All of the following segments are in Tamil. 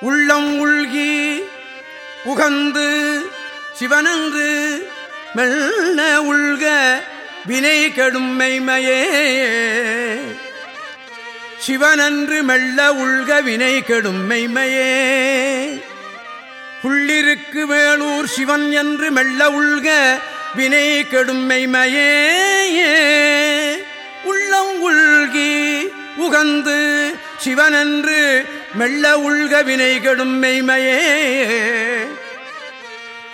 உள்ளம் உள்கி உகந்து சிவனன்று மெல்ல உள்க வினை கெடும் மெய்மையே. சிவனன்று மெல்ல உள்க வினை கெடும் மெய்மையே. புள்ளிருக்கு வேலூர் சிவன் என்று மெல்ல உள்க வினை கெடும் மெய்மையே. உள்ளம் உள்கி உகந்து சிவனன்று மெல்ல உள்க வினைகளும் மெய்மையே.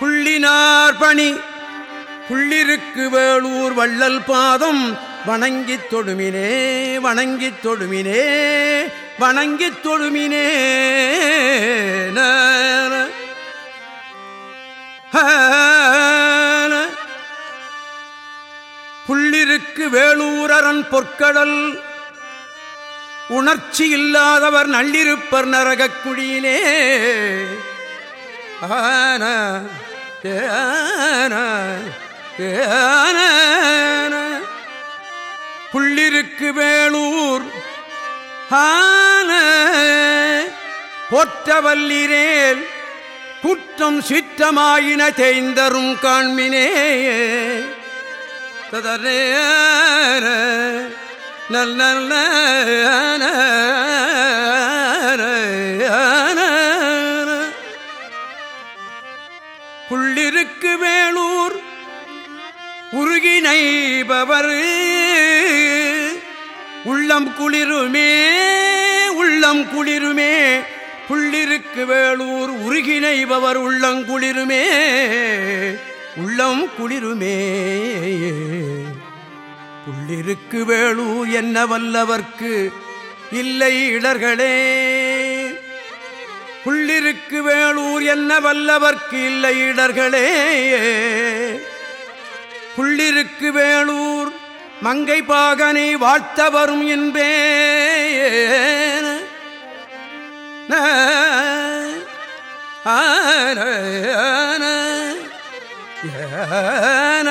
புள்ளினார் பணி புள்ளிருக்கு வேளூர் வள்ளல் பாதம் வணங்கித் தொடுமினே வணங்கித் தொடுமினே வணங்கித் தொடுமினே. புள்ளிருக்கு வேளூரன் பொற்கடல் உணர்ச்சி இல்லாதவர் நள்ளிருப்பர் நரகக் குழியிலே. ஆன புள்ளிருக்கு வேளூர் ஆன. பொற்றவல்லிரேல் குற்றம் சிற்றமாயின தேய்ந்தரும் காண்மினே. ததரே நல் நல் புள்ளிருக்கு வேளூர் உருகினைபவர் உள்ளம் குளிருமே உள்ளம் குளிருமே. புள்ளிருக்கு வேளூர் உருகினைபவர் உள்ளங்குளிருமே உள்ளம் குளிருமே. புள்ளிருக்கு வேளூர் என்ன வல்லவர்க்கு இல்லை இடர்களே. புள்ளிருக்கு வேளூர் என்ன வல்லவர்க்கு இல்லை இடர்களே. புள்ளிருக்கு வேளூர் மங்கை பாகனை வாழ்த்த வரும் என்பே ஆன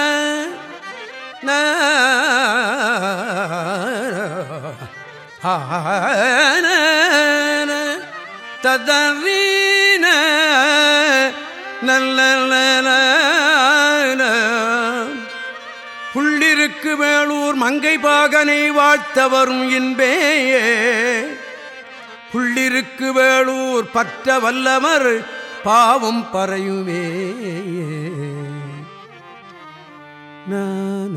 ததறீன நல்ல புள்ளிருக்கு வேளூர் மங்கை பாகனை வாழ்த்தவரும் இன்பேயே. புள்ளிருக்கு வேளூர் பற்ற வல்லவர் பாவம் பறையுமே நன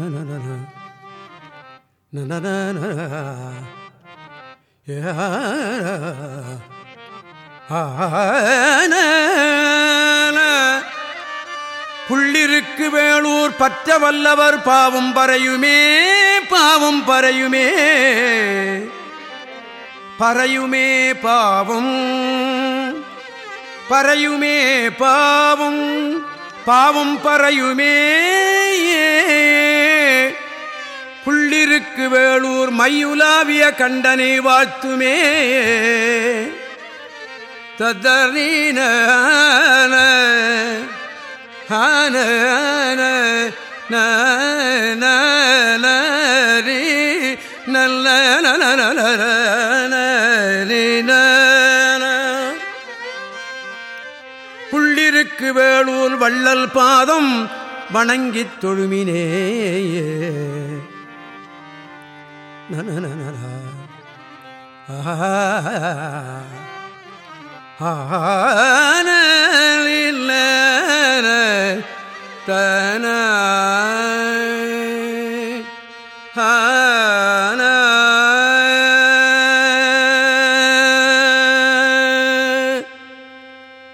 நன நன புள்ளிருக்கு வேளூர் பற்ற வல்லவர் பாவம் பறையுமே பாவம் பறையுமே. பறையுமே பாவம் பறையுமே பாவம் பாவம் பறையுமே. திருக்கு வேளூர் மையுலாவிய கண்டனை வாழ்த்துமே. ததரீன ஆன நல்ல புள்ளிருக்கு வேளூர் வள்ளல் பாதம் வணங்கித் தொழுமினேயே. தொழுமினே தன